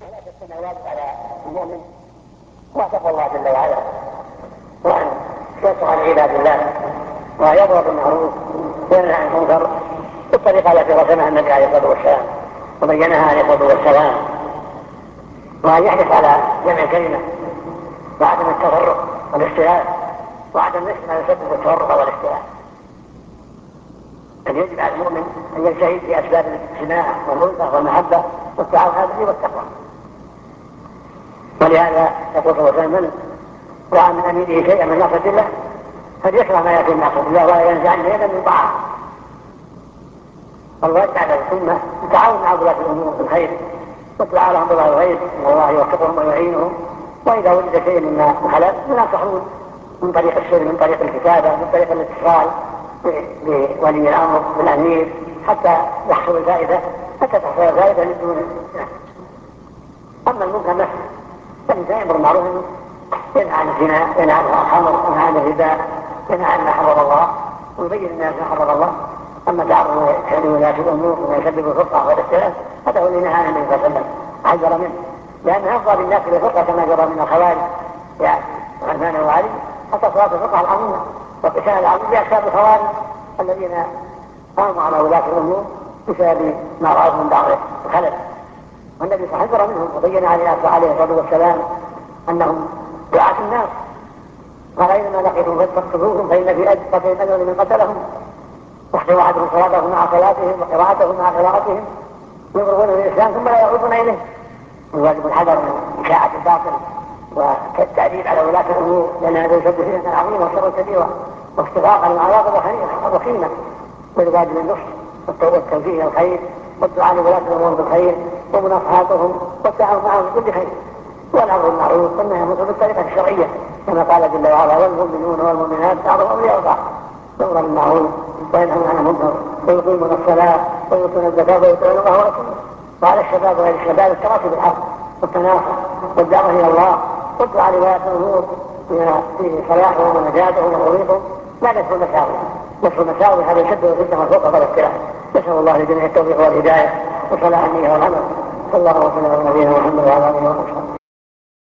تجتمع واجب على المؤمن. هو تقوى الله جل وعلا. وان ينصح لعباد الله. ويضرب بالمعروف وينهى عن المنكر. بالطريقة التي رسمها النبي عليه الصلاة والسلام. وبينها عليه الصلاة والسلام. وأن يحرص على جمع الكلمة وعدم التفرق والاختلاف وعدم نفس ما يسبب التفرق والاختلاف أن يجب على المؤمن أن يجتهد في أسباب الاجتماع والألفة والمحبة والتعاون هذه والتقوى ولهذا يقول صلى الله عليه وسلم رأى من أميره شيئا من نصرة الله فليكره ما يأتي من نصرة الله ولا ينزعن يدا من طاعة. والواجب على الأمة التعاون مع ولاة الأمور بالخير والدعاء لهم بالله الغيب والله يوفقهم ويعينهم وإذا وجد شيء مما خلل ينصحون من طريق السر من طريق الكتابة من طريق الاتصال بولي الأمر بالأمير حتى يحصل الفائدة حتى تحصل الفائدة من دون أما المنكر نفسه فالإنسان يأمر بالمعروف ينهى عن الزنا ينهى عن الخمر ينهى عن الربا ينهى عن ما حرم الله ويبين الناس ما حرم الله. أما تعرض لولاة الأمور وما يسبب الفرقة والاختلاف هذا هو اللي نهى عن النبي صلى الله عليه وسلم. حذر منه. لأن أفضل الناس للفرقة كما جرى من الخوارج يعني عثمان وعلي حتى صلاة الفقهاء العظيمة وقتال العظيم بأسباب الخوارج الذين قاموا على ولاة الأمور بسبب ما رأوا من بعض الخلل. والنبي وسلم منهم وبين عليه الصلاة والسلام أنهم دعاة الناس. قال أينما لقيتم فاقتلوهم فإن في أجر قتل أجر من قتلهم. واحتوى أحدهم صلاته مع صلاتهم وقراءته مع قراءتهم. يضربون الإسلام ثم لا يعودون إليه. الواجب الحذر من إشاعة الباطل والتأديب على ولاة الأمور لأن هذا يسبب فتنة عظيمة وشر كبيرة واختراقا للعواقب الوخيمة والواجب النصح والتوفيق إلى الخير والدعاء لولاة الأمور بالخير. ومناصحاتهم والتعاون معهم بكل خير. والأمر بالمعروف والنهي عن بالطريقة الشرعية. كما قال جل وعلا والمؤمنون والمؤمنات بعضهم أولياء بعض. يأمر بالمعروف وينهون عن المنكر ويقيمون الصلاة ويؤتون الزكاة ويطيعون الله ورسوله. وعلى الشباب وغير الشباب التراخي بالحق والتناصر والدعوة إلى الله والدعاء لولاة الأمور في صلاحهم ونجاتهم وتوفيقهم لا نسف المساوي نسف المساوي هذا يشد الفتنة والفوق والاختلاف نسأل الله لجميع التوفيق والهداية. النية والعمل صلى الله وسلم على نبينا محمد وعلى آله وصحبه.